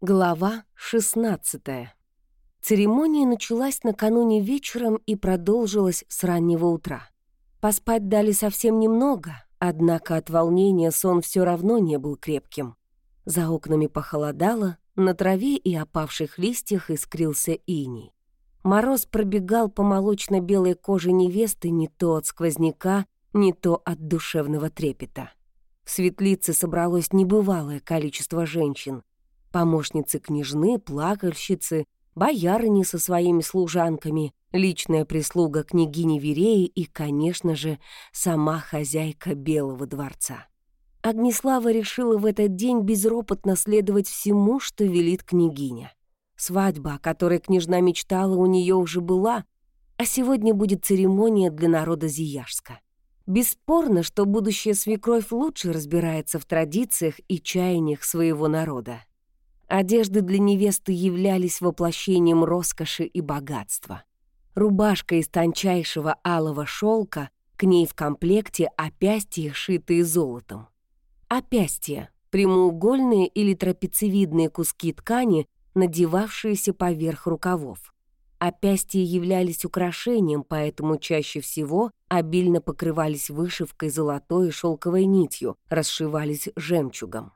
Глава 16 Церемония началась накануне вечером и продолжилась с раннего утра. Поспать дали совсем немного, однако от волнения сон все равно не был крепким. За окнами похолодало, на траве и опавших листьях искрился иней. Мороз пробегал по молочно-белой коже невесты не то от сквозняка, не то от душевного трепета. В светлице собралось небывалое количество женщин. Помощницы княжны, плакальщицы, боярыни со своими служанками, личная прислуга княгини Вереи и, конечно же, сама хозяйка Белого дворца. Огнеслава решила в этот день безропотно следовать всему, что велит княгиня. Свадьба, о которой княжна мечтала, у нее уже была, а сегодня будет церемония для народа Зияжска. Бесспорно, что будущая свекровь лучше разбирается в традициях и чаяниях своего народа. Одежды для невесты являлись воплощением роскоши и богатства. Рубашка из тончайшего алого шелка, к ней в комплекте опястья, шитые золотом. Опястья — прямоугольные или трапециевидные куски ткани, надевавшиеся поверх рукавов. Опястья являлись украшением, поэтому чаще всего обильно покрывались вышивкой золотой и шелковой нитью, расшивались жемчугом.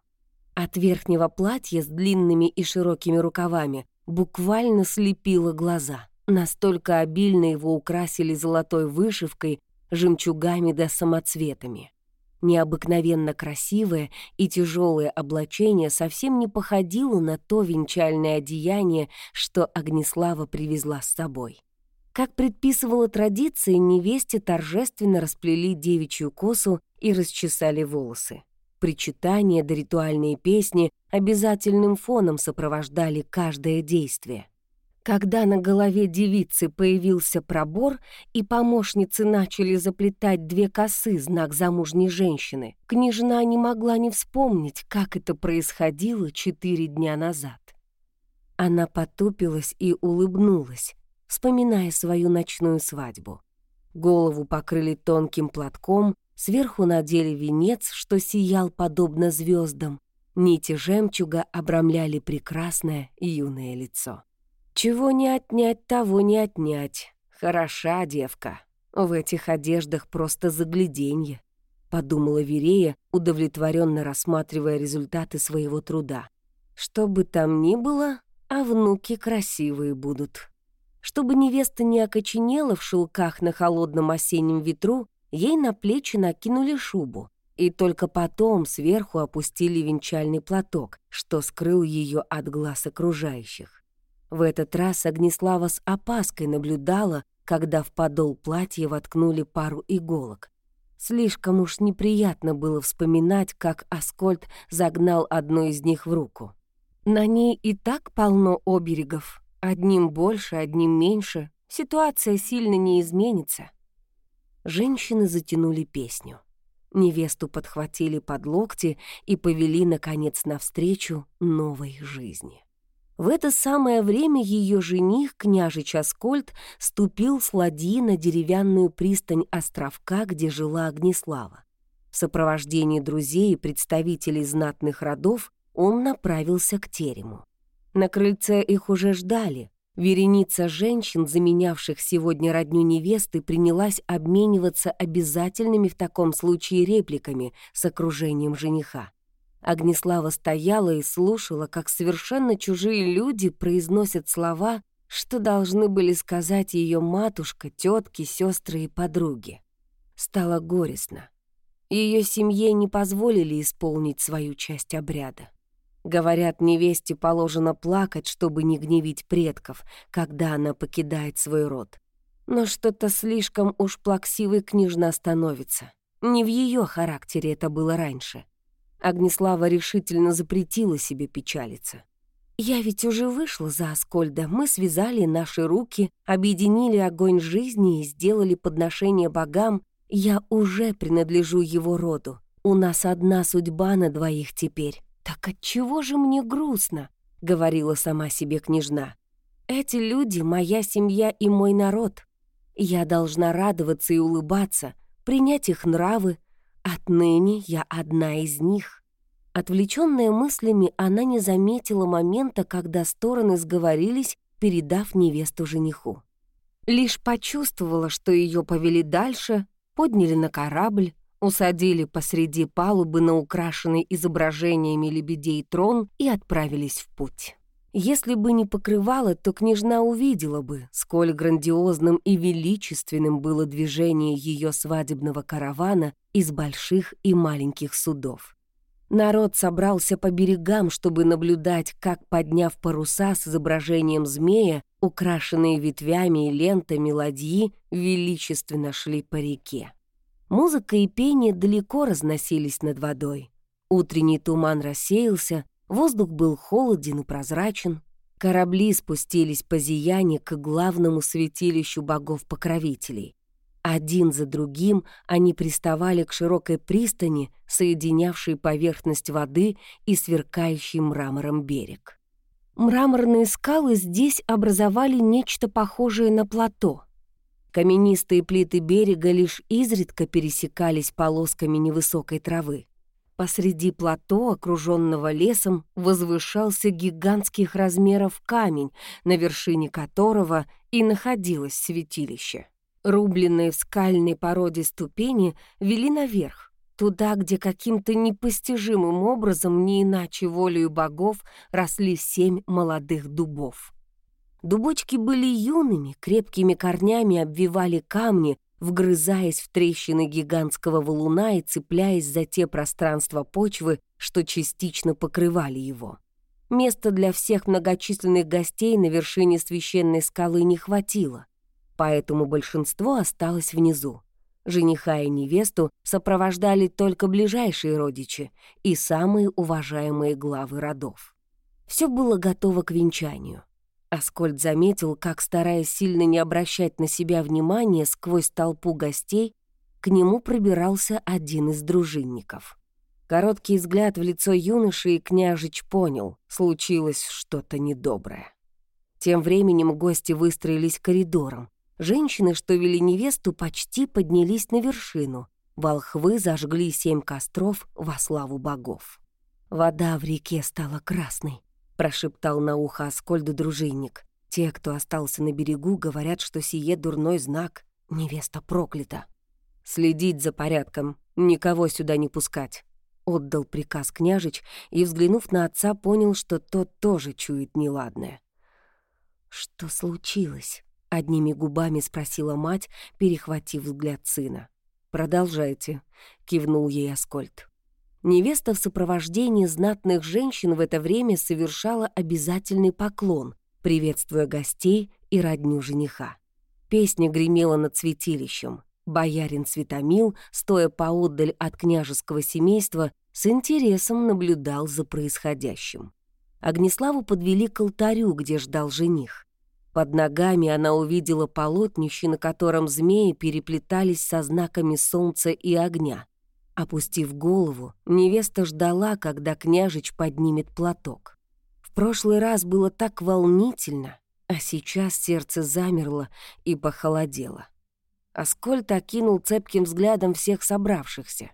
От верхнего платья с длинными и широкими рукавами буквально слепило глаза. Настолько обильно его украсили золотой вышивкой, жемчугами да самоцветами. Необыкновенно красивое и тяжелое облачение совсем не походило на то венчальное одеяние, что Огнеслава привезла с собой. Как предписывала традиция, невесте торжественно расплели девичью косу и расчесали волосы. Причитания да ритуальные песни обязательным фоном сопровождали каждое действие. Когда на голове девицы появился пробор, и помощницы начали заплетать две косы, знак замужней женщины, княжна не могла не вспомнить, как это происходило четыре дня назад. Она потупилась и улыбнулась, вспоминая свою ночную свадьбу. Голову покрыли тонким платком, сверху надели венец, что сиял подобно звездам. Нити жемчуга обрамляли прекрасное юное лицо. Чего не отнять, того не отнять. Хороша девка. В этих одеждах просто загляденье, подумала Верея, удовлетворенно рассматривая результаты своего труда. Что бы там ни было, а внуки красивые будут. Чтобы невеста не окоченела в шелках на холодном осеннем ветру, ей на плечи накинули шубу, и только потом сверху опустили венчальный платок, что скрыл ее от глаз окружающих. В этот раз Огнеслава с опаской наблюдала, когда в подол платья воткнули пару иголок. Слишком уж неприятно было вспоминать, как Аскольд загнал одну из них в руку. На ней и так полно оберегов. Одним больше, одним меньше. Ситуация сильно не изменится. Женщины затянули песню. Невесту подхватили под локти и повели, наконец, навстречу новой жизни. В это самое время ее жених, княжич Аскольд, ступил с ладьи на деревянную пристань островка, где жила Огнеслава. В сопровождении друзей и представителей знатных родов он направился к терему. На крыльце их уже ждали. Вереница женщин, заменявших сегодня родню невесты, принялась обмениваться обязательными в таком случае репликами с окружением жениха. Огнеслава стояла и слушала, как совершенно чужие люди произносят слова, что должны были сказать ее матушка, тетки, сестры и подруги. Стало горестно. Ее семье не позволили исполнить свою часть обряда. Говорят, невесте положено плакать, чтобы не гневить предков, когда она покидает свой род. Но что-то слишком уж плаксивой княжна становится. Не в ее характере это было раньше. Огнеслава решительно запретила себе печалиться. «Я ведь уже вышла за Аскольда. Мы связали наши руки, объединили огонь жизни и сделали подношение богам. Я уже принадлежу его роду. У нас одна судьба на двоих теперь. Так отчего же мне грустно?» — говорила сама себе княжна. «Эти люди — моя семья и мой народ. Я должна радоваться и улыбаться, принять их нравы, Отныне я одна из них. Отвлеченная мыслями, она не заметила момента, когда стороны сговорились, передав невесту жениху. Лишь почувствовала, что ее повели дальше, подняли на корабль, усадили посреди палубы на украшенный изображениями лебедей трон и отправились в путь. Если бы не покрывало, то княжна увидела бы, сколь грандиозным и величественным было движение ее свадебного каравана из больших и маленьких судов. Народ собрался по берегам, чтобы наблюдать, как, подняв паруса с изображением змея, украшенные ветвями и лентами ладьи, величественно шли по реке. Музыка и пение далеко разносились над водой. Утренний туман рассеялся, воздух был холоден и прозрачен. Корабли спустились по зиянию к главному святилищу богов-покровителей. Один за другим они приставали к широкой пристани, соединявшей поверхность воды и сверкающий мрамором берег. Мраморные скалы здесь образовали нечто похожее на плато. Каменистые плиты берега лишь изредка пересекались полосками невысокой травы. Посреди плато, окруженного лесом, возвышался гигантских размеров камень, на вершине которого и находилось святилище. Рубленные в скальной породе ступени вели наверх, туда, где каким-то непостижимым образом, не иначе волею богов, росли семь молодых дубов. Дубочки были юными, крепкими корнями обвивали камни, вгрызаясь в трещины гигантского валуна и цепляясь за те пространства почвы, что частично покрывали его. Места для всех многочисленных гостей на вершине священной скалы не хватило поэтому большинство осталось внизу. Жениха и невесту сопровождали только ближайшие родичи и самые уважаемые главы родов. Все было готово к венчанию. Аскольд заметил, как, стараясь сильно не обращать на себя внимания сквозь толпу гостей, к нему пробирался один из дружинников. Короткий взгляд в лицо юноши, и княжич понял, случилось что-то недоброе. Тем временем гости выстроились коридором, Женщины, что вели невесту, почти поднялись на вершину. Волхвы зажгли семь костров во славу богов. «Вода в реке стала красной», — прошептал на ухо Аскольду дружинник. «Те, кто остался на берегу, говорят, что сие дурной знак. Невеста проклята. Следить за порядком, никого сюда не пускать». Отдал приказ княжич и, взглянув на отца, понял, что тот тоже чует неладное. «Что случилось?» Одними губами спросила мать, перехватив взгляд сына. «Продолжайте», — кивнул ей Аскольд. Невеста в сопровождении знатных женщин в это время совершала обязательный поклон, приветствуя гостей и родню жениха. Песня гремела над святилищем. Боярин Светомил, стоя поотдаль от княжеского семейства, с интересом наблюдал за происходящим. Огнеславу подвели к алтарю, где ждал жених. Под ногами она увидела полотнище, на котором змеи переплетались со знаками солнца и огня. Опустив голову, невеста ждала, когда княжич поднимет платок. В прошлый раз было так волнительно, а сейчас сердце замерло и похолодело. Аскольд окинул цепким взглядом всех собравшихся.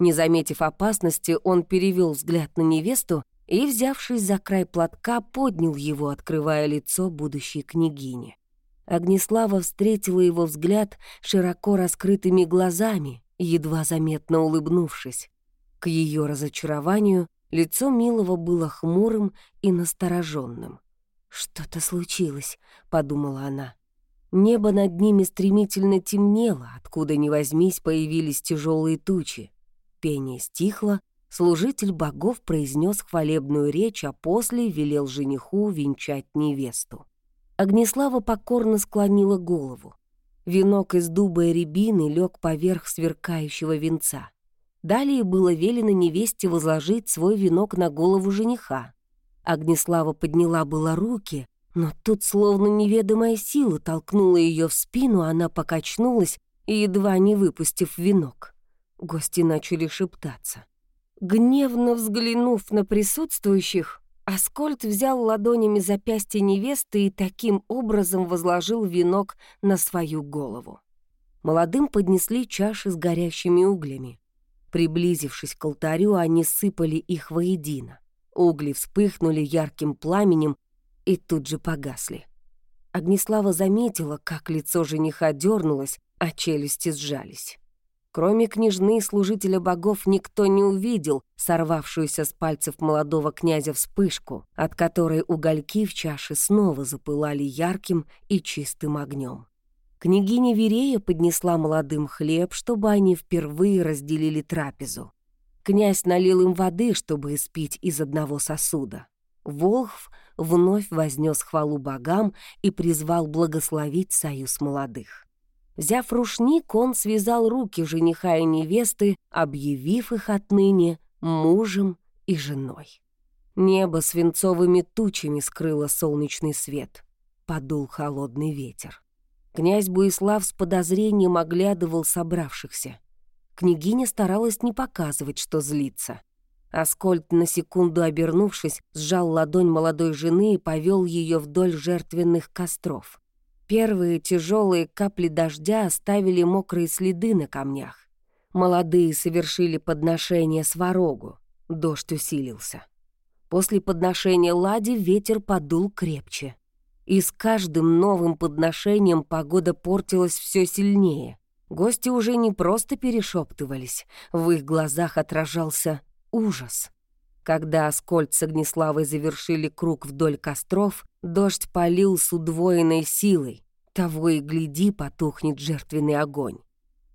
Не заметив опасности, он перевел взгляд на невесту и, взявшись за край платка, поднял его, открывая лицо будущей княгини. Огнеслава встретила его взгляд широко раскрытыми глазами, едва заметно улыбнувшись. К ее разочарованию лицо Милого было хмурым и настороженным. «Что-то случилось», — подумала она. Небо над ними стремительно темнело, откуда ни возьмись появились тяжелые тучи. Пение стихло, Служитель богов произнес хвалебную речь, а после велел жениху венчать невесту. Огнеслава покорно склонила голову. Венок из дуба и рябины лег поверх сверкающего венца. Далее было велено невесте возложить свой венок на голову жениха. Огнеслава подняла было руки, но тут словно неведомая сила толкнула ее в спину, она покачнулась, едва не выпустив венок. Гости начали шептаться. Гневно взглянув на присутствующих, Аскольд взял ладонями запястье невесты и таким образом возложил венок на свою голову. Молодым поднесли чаши с горящими углями. Приблизившись к алтарю, они сыпали их воедино. Угли вспыхнули ярким пламенем и тут же погасли. Огнеслава заметила, как лицо жениха дернулось, а челюсти сжались. Кроме княжны и служителя богов никто не увидел сорвавшуюся с пальцев молодого князя вспышку, от которой угольки в чаше снова запылали ярким и чистым огнем. Княгиня Верея поднесла молодым хлеб, чтобы они впервые разделили трапезу. Князь налил им воды, чтобы испить из одного сосуда. Волхв вновь вознес хвалу богам и призвал благословить союз молодых. Взяв рушник, он связал руки жениха и невесты, объявив их отныне мужем и женой. Небо свинцовыми тучами скрыло солнечный свет. Подул холодный ветер. Князь Буислав с подозрением оглядывал собравшихся. Княгиня старалась не показывать, что злится. Аскольд, на секунду обернувшись, сжал ладонь молодой жены и повел ее вдоль жертвенных костров. Первые тяжелые капли дождя оставили мокрые следы на камнях. Молодые совершили подношение сварогу. Дождь усилился. После подношения лади ветер подул крепче. И с каждым новым подношением погода портилась все сильнее. Гости уже не просто перешептывались, в их глазах отражался ужас. Когда Аскольд с Огнеславой завершили круг вдоль костров, дождь полил с удвоенной силой. Того и гляди, потухнет жертвенный огонь.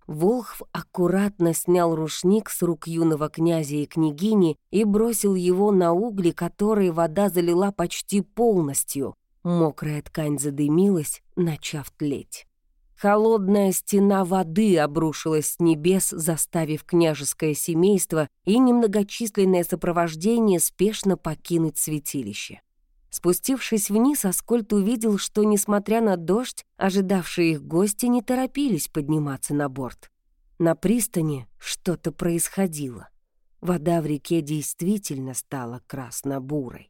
Волхв аккуратно снял рушник с рук юного князя и княгини и бросил его на угли, которые вода залила почти полностью. Мокрая ткань задымилась, начав тлеть. Холодная стена воды обрушилась с небес, заставив княжеское семейство и немногочисленное сопровождение спешно покинуть святилище. Спустившись вниз, Аскольд увидел, что, несмотря на дождь, ожидавшие их гости не торопились подниматься на борт. На пристани что-то происходило. Вода в реке действительно стала красно-бурой.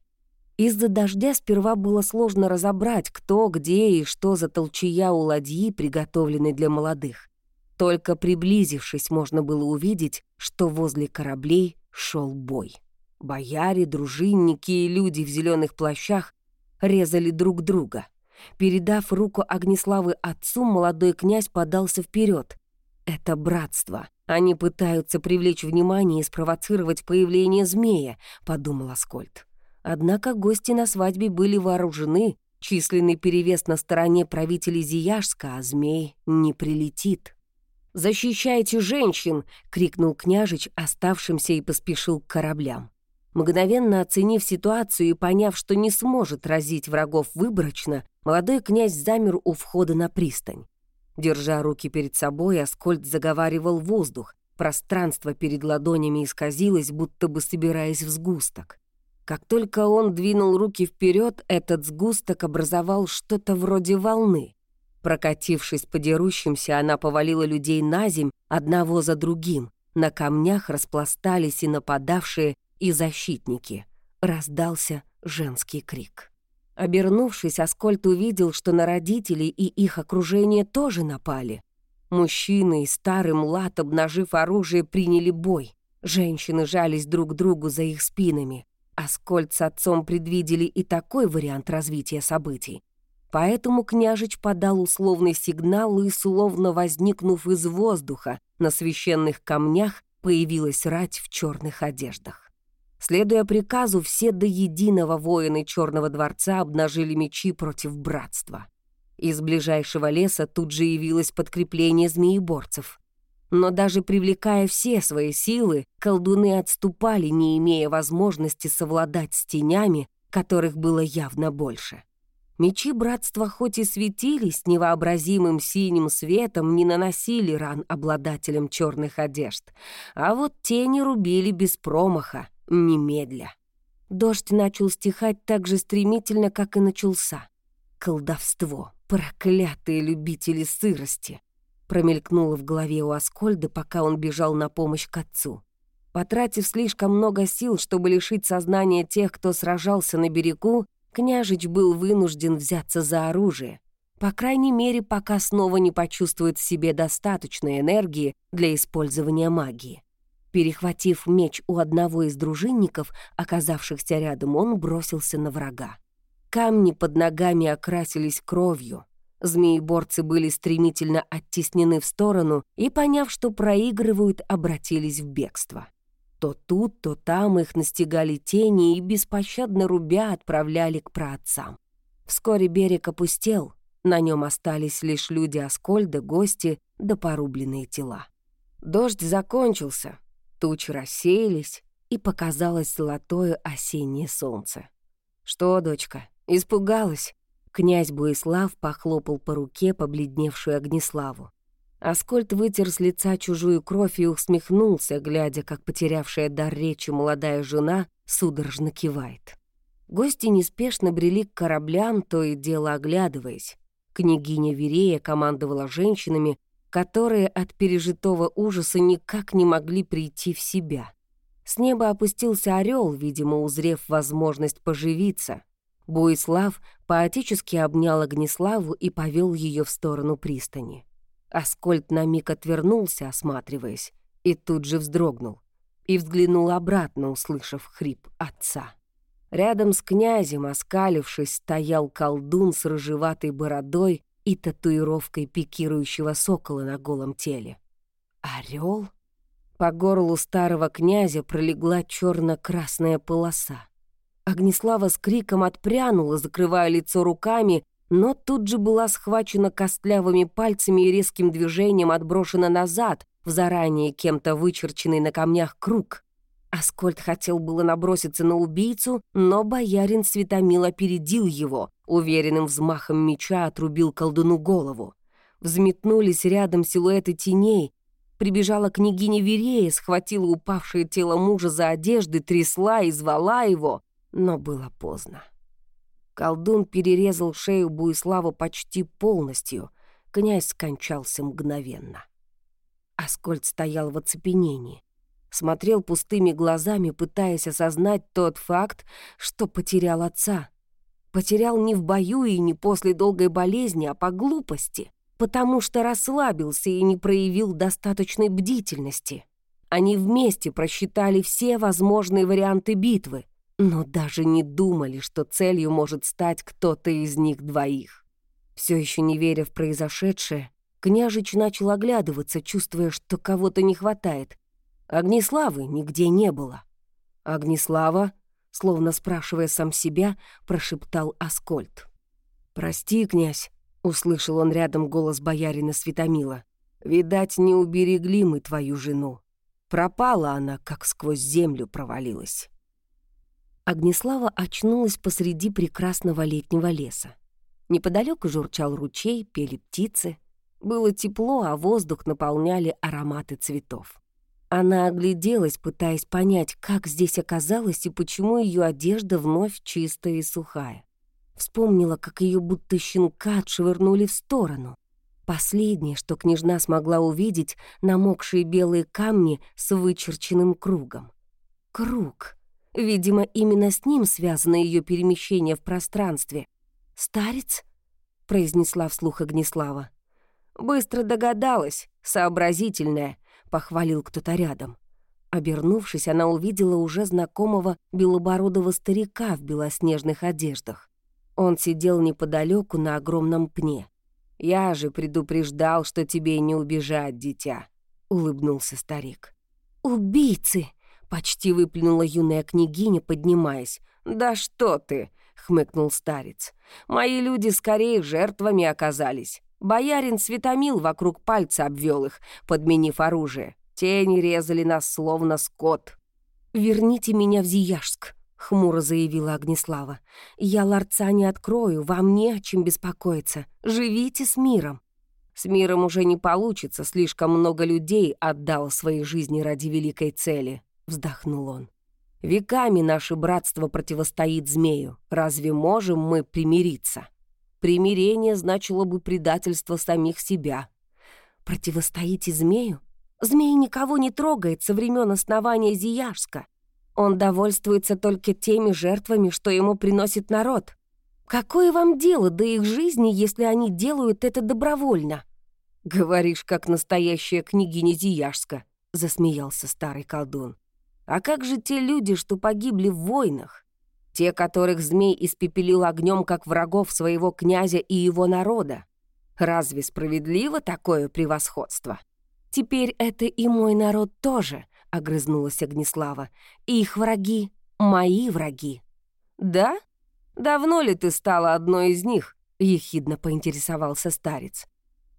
Из-за дождя сперва было сложно разобрать, кто, где и что за толчая у ладьи, приготовленной для молодых. Только приблизившись, можно было увидеть, что возле кораблей шел бой. Бояре, дружинники и люди в зеленых плащах резали друг друга. Передав руку Огнеславы отцу, молодой князь подался вперед. «Это братство. Они пытаются привлечь внимание и спровоцировать появление змея», — подумал Аскольд. Однако гости на свадьбе были вооружены, численный перевес на стороне правителей Зияшска, а змей не прилетит. «Защищайте женщин!» — крикнул княжич оставшимся и поспешил к кораблям. Мгновенно оценив ситуацию и поняв, что не сможет разить врагов выборочно, молодой князь замер у входа на пристань. Держа руки перед собой, Аскольд заговаривал воздух. Пространство перед ладонями исказилось, будто бы собираясь в сгусток. Как только он двинул руки вперед, этот сгусток образовал что-то вроде волны. Прокатившись по дерущимся, она повалила людей на земь одного за другим. На камнях распластались и нападавшие, и защитники. Раздался женский крик. Обернувшись, Аскольд увидел, что на родителей и их окружение тоже напали. Мужчины и старый млад, обнажив оружие, приняли бой. Женщины жались друг к другу за их спинами. Аскольд с отцом предвидели и такой вариант развития событий. Поэтому княжич подал условный сигнал и, словно возникнув из воздуха, на священных камнях появилась рать в черных одеждах. Следуя приказу, все до единого воины Черного дворца обнажили мечи против братства. Из ближайшего леса тут же явилось подкрепление змееборцев. Но даже привлекая все свои силы, колдуны отступали, не имея возможности совладать с тенями, которых было явно больше. Мечи братства хоть и светились невообразимым синим светом, не наносили ран обладателям черных одежд, а вот тени рубили без промаха, немедля. Дождь начал стихать так же стремительно, как и начался. Колдовство, проклятые любители сырости промелькнуло в голове у Аскольда, пока он бежал на помощь к отцу. Потратив слишком много сил, чтобы лишить сознания тех, кто сражался на берегу, княжич был вынужден взяться за оружие. По крайней мере, пока снова не почувствует в себе достаточной энергии для использования магии. Перехватив меч у одного из дружинников, оказавшихся рядом, он бросился на врага. Камни под ногами окрасились кровью. Змееборцы были стремительно оттеснены в сторону и, поняв, что проигрывают, обратились в бегство. То тут, то там их настигали тени и, беспощадно рубя, отправляли к праотцам. Вскоре берег опустел, на нем остались лишь люди Аскольда, гости да порубленные тела. Дождь закончился, тучи рассеялись, и показалось золотое осеннее солнце. «Что, дочка, испугалась?» Князь Буислав похлопал по руке побледневшую Огнеславу. Аскольд вытер с лица чужую кровь и усмехнулся, глядя, как потерявшая дар речи молодая жена судорожно кивает. Гости неспешно брели к кораблям, то и дело оглядываясь. Княгиня Верея командовала женщинами, которые от пережитого ужаса никак не могли прийти в себя. С неба опустился орел, видимо, узрев возможность поживиться. Буислав поотечески обнял Огнеславу и повел ее в сторону пристани. Аскольд на миг отвернулся, осматриваясь, и тут же вздрогнул и взглянул обратно, услышав хрип отца. Рядом с князем, оскалившись, стоял колдун с рыжеватой бородой и татуировкой пикирующего сокола на голом теле. Орел? По горлу старого князя пролегла черно красная полоса. Огнеслава с криком отпрянула, закрывая лицо руками, но тут же была схвачена костлявыми пальцами и резким движением отброшена назад в заранее кем-то вычерченный на камнях круг. Аскольд хотел было наброситься на убийцу, но боярин Светомил опередил его, уверенным взмахом меча отрубил колдуну голову. Взметнулись рядом силуэты теней, прибежала княгиня Верея, схватила упавшее тело мужа за одежды, трясла и звала его, но было поздно. Колдун перерезал шею Буислава почти полностью. Князь скончался мгновенно. Аскольд стоял в оцепенении. Смотрел пустыми глазами, пытаясь осознать тот факт, что потерял отца. Потерял не в бою и не после долгой болезни, а по глупости, потому что расслабился и не проявил достаточной бдительности. Они вместе просчитали все возможные варианты битвы но даже не думали, что целью может стать кто-то из них двоих. Все еще не веря в произошедшее, княжич начал оглядываться, чувствуя, что кого-то не хватает. Огнеславы нигде не было. «Огнеслава?» — словно спрашивая сам себя, прошептал Аскольд. «Прости, князь», — услышал он рядом голос боярина Светомила. «Видать, не уберегли мы твою жену. Пропала она, как сквозь землю провалилась». Огнеслава очнулась посреди прекрасного летнего леса. Неподалеку журчал ручей, пели птицы. Было тепло, а воздух наполняли ароматы цветов. Она огляделась, пытаясь понять, как здесь оказалось и почему ее одежда вновь чистая и сухая. Вспомнила, как ее будто щенка отшвырнули в сторону. Последнее, что княжна смогла увидеть, намокшие белые камни с вычерченным кругом. Круг — Видимо, именно с ним связано ее перемещение в пространстве. «Старец?» — произнесла вслух Огнеслава. «Быстро догадалась, сообразительная», — похвалил кто-то рядом. Обернувшись, она увидела уже знакомого белобородого старика в белоснежных одеждах. Он сидел неподалеку на огромном пне. «Я же предупреждал, что тебе не убежать, дитя», — улыбнулся старик. «Убийцы!» Почти выплюнула юная княгиня, поднимаясь. «Да что ты!» — хмыкнул старец. «Мои люди скорее жертвами оказались. Боярин Светомил вокруг пальца обвел их, подменив оружие. Тени резали нас, словно скот». «Верните меня в Зияжск», — хмуро заявила Огнеслава. «Я ларца не открою, вам не о чем беспокоиться. Живите с миром». «С миром уже не получится, слишком много людей отдало свои жизни ради великой цели», вздохнул он. «Веками наше братство противостоит змею. Разве можем мы примириться? Примирение значило бы предательство самих себя». «Противостоите змею? Змей никого не трогает со времен основания Зияжска. Он довольствуется только теми жертвами, что ему приносит народ. Какое вам дело до их жизни, если они делают это добровольно?» «Говоришь, как настоящая княгиня Зияжска», — засмеялся старый колдун. «А как же те люди, что погибли в войнах? Те, которых змей испепелил огнем как врагов своего князя и его народа? Разве справедливо такое превосходство?» «Теперь это и мой народ тоже», — огрызнулась Огнеслава. «И их враги — мои враги». «Да? Давно ли ты стала одной из них?» — ехидно поинтересовался старец.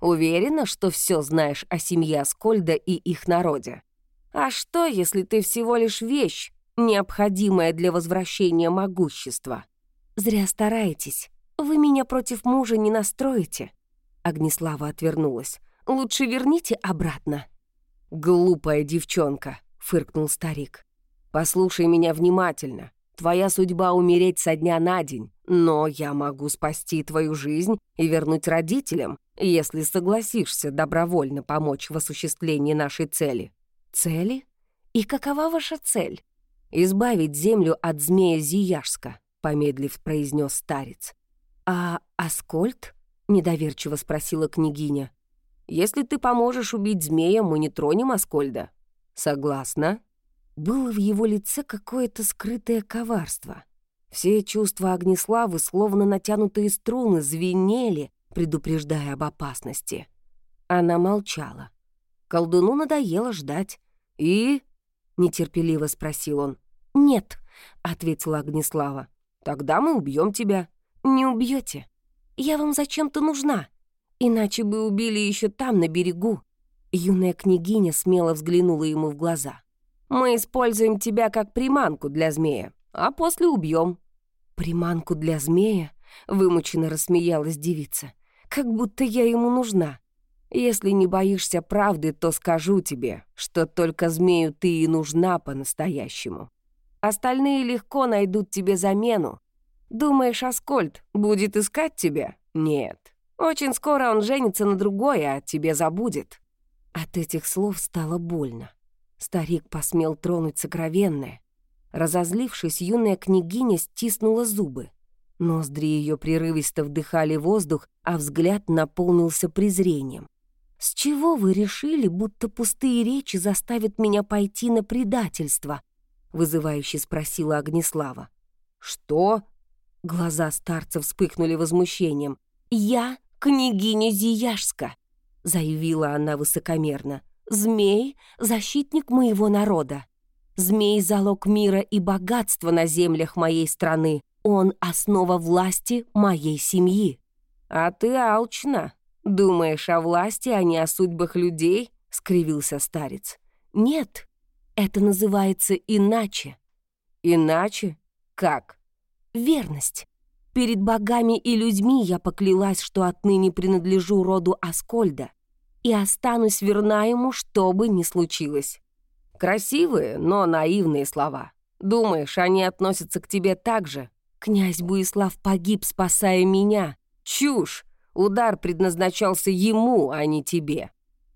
«Уверена, что все знаешь о семье Аскольда и их народе. А что, если ты всего лишь вещь, необходимая для возвращения могущества?» «Зря стараетесь. Вы меня против мужа не настроите». Огнеслава отвернулась. Лучше верните обратно». «Глупая девчонка», — фыркнул старик. «Послушай меня внимательно. Твоя судьба — умереть со дня на день, но я могу спасти твою жизнь и вернуть родителям, если согласишься добровольно помочь в осуществлении нашей цели». «Цели? И какова ваша цель?» «Избавить землю от змея Зияшска», — помедлив произнес старец. «А Аскольд?» — недоверчиво спросила княгиня. Если ты поможешь убить змея, мы не тронем Аскольда. Согласна?» Было в его лице какое-то скрытое коварство. Все чувства Огнеславы, словно натянутые струны, звенели, предупреждая об опасности. Она молчала. Колдуну надоело ждать. «И?» — нетерпеливо спросил он. «Нет», — ответила Огнеслава. «Тогда мы убьем тебя». «Не убьете. Я вам зачем-то нужна. Иначе бы убили еще там, на берегу. Юная княгиня смело взглянула ему в глаза. «Мы используем тебя как приманку для змея, а после убьем». «Приманку для змея?» — вымученно рассмеялась девица. «Как будто я ему нужна. Если не боишься правды, то скажу тебе, что только змею ты и нужна по-настоящему. Остальные легко найдут тебе замену. Думаешь, Аскольд будет искать тебя? Нет. Очень скоро он женится на другой, а тебе забудет». От этих слов стало больно. Старик посмел тронуть сокровенное. Разозлившись, юная княгиня стиснула зубы. Ноздри ее прерывисто вдыхали воздух, а взгляд наполнился презрением. «С чего вы решили, будто пустые речи заставят меня пойти на предательство?» — вызывающе спросила Огнеслава. «Что?» — глаза старца вспыхнули возмущением. «Я княгиня Зияшска», — заявила она высокомерно. «Змей — защитник моего народа. Змей — залог мира и богатства на землях моей страны. Он — основа власти моей семьи». «А ты алчна. Думаешь о власти, а не о судьбах людей?» — скривился старец. «Нет, это называется иначе». «Иначе? Как?» «Верность. Перед богами и людьми я поклялась, что отныне принадлежу роду Аскольда и останусь верна ему, что бы ни случилось. Красивые, но наивные слова. Думаешь, они относятся к тебе так же? Князь Буислав погиб, спасая меня. Чушь! Удар предназначался ему, а не тебе.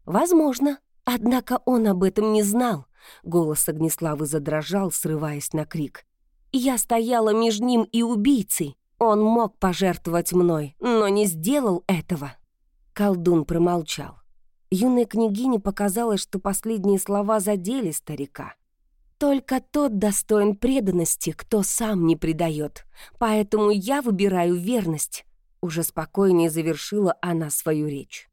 Возможно, однако он об этом не знал. Голос Огнеславы задрожал, срываясь на крик. Я стояла между ним и убийцей, он мог пожертвовать мной, но не сделал этого. Колдун промолчал. Юной княгине показалось, что последние слова задели старика. «Только тот достоин преданности, кто сам не предает. Поэтому я выбираю верность», — уже спокойнее завершила она свою речь.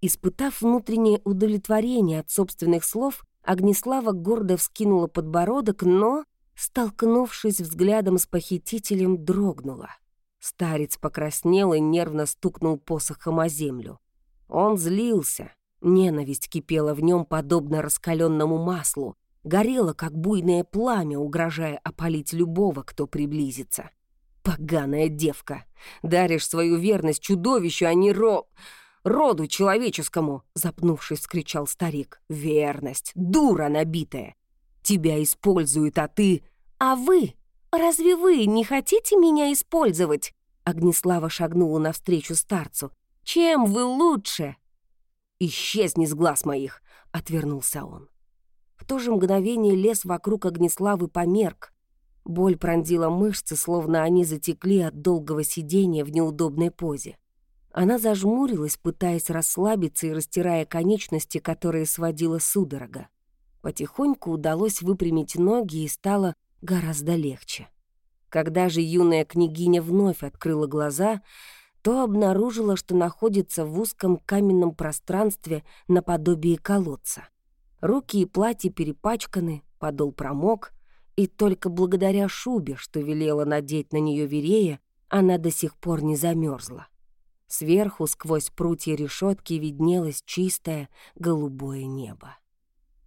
Испытав внутреннее удовлетворение от собственных слов, Огнеслава гордо вскинула подбородок, но, столкнувшись взглядом с похитителем, дрогнула. Старец покраснел и нервно стукнул посохом о землю. Он злился. Ненависть кипела в нем, подобно раскаленному маслу, горела, как буйное пламя, угрожая опалить любого, кто приблизится. «Поганая девка! Даришь свою верность чудовищу, а не ро... роду человеческому!» Запнувшись, вскричал старик. «Верность! Дура набитая! Тебя используют, а ты... А вы «Разве вы не хотите меня использовать?» Огнеслава шагнула навстречу старцу. «Чем вы лучше?» «Исчезни с глаз моих!» — отвернулся он. В то же мгновение лес вокруг Огнеславы померк. Боль пронзила мышцы, словно они затекли от долгого сидения в неудобной позе. Она зажмурилась, пытаясь расслабиться и растирая конечности, которые сводила судорога. Потихоньку удалось выпрямить ноги и стало гораздо легче. Когда же юная княгиня вновь открыла глаза, то обнаружила, что находится в узком каменном пространстве наподобие колодца. Руки и платье перепачканы, подол промок, и только благодаря шубе, что велела надеть на нее Верея, она до сих пор не замерзла. Сверху, сквозь прутья решетки, виднелось чистое голубое небо.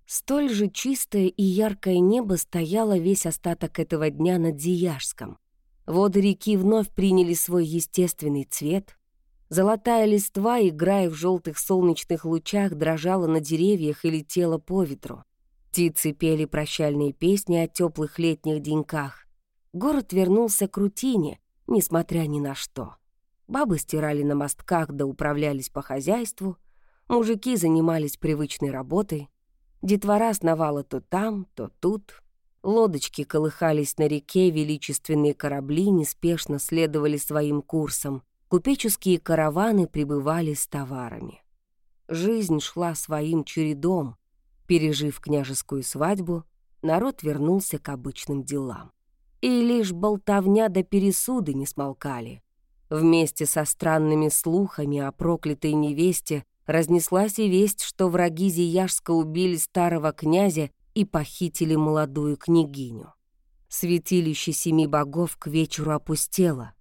Столь же чистое и яркое небо стояло весь остаток этого дня над Зияжском. Воды реки вновь приняли свой естественный цвет. Золотая листва, играя в желтых солнечных лучах, дрожала на деревьях и летела по ветру. Птицы пели прощальные песни о теплых летних деньках. Город вернулся к рутине, несмотря ни на что. Бабы стирали на мостках да управлялись по хозяйству, мужики занимались привычной работой, детвора сновала то там, то тут, лодочки колыхались на реке, величественные корабли неспешно следовали своим курсом, купеческие караваны прибывали с товарами. Жизнь шла своим чередом. Пережив княжескую свадьбу, народ вернулся к обычным делам. И лишь болтовня до пересуды не смолкали. Вместе со странными слухами о проклятой невесте разнеслась и весть, что враги Зияжска убили старого князя и похитили молодую княгиню. Святилище семи богов к вечеру опустело.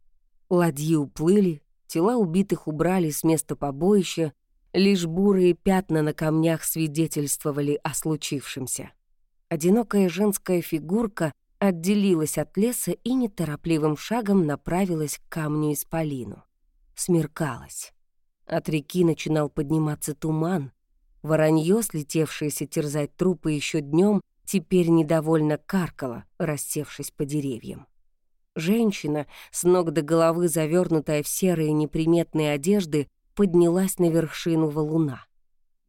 Ладьи уплыли, тела убитых убрали с места побоища, лишь бурые пятна на камнях свидетельствовали о случившемся. Одинокая женская фигурка — отделилась от леса и неторопливым шагом направилась к камню Исполину. Смеркалось. От реки начинал подниматься туман. Воронье, слетевшееся терзать трупы еще днем, теперь недовольно каркало, рассевшись по деревьям. Женщина, с ног до головы завернутая в серые неприметные одежды, поднялась на вершину валуна.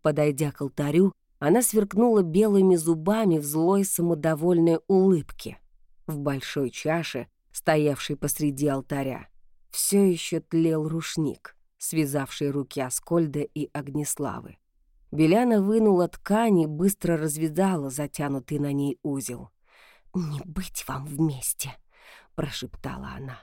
Подойдя к алтарю, она сверкнула белыми зубами в злой самодовольной улыбке. В большой чаше, стоявшей посреди алтаря, все еще тлел рушник, связавший руки Аскольда и Огнеславы. Беляна вынула ткань и быстро развязала затянутый на ней узел. «Не быть вам вместе!» — прошептала она.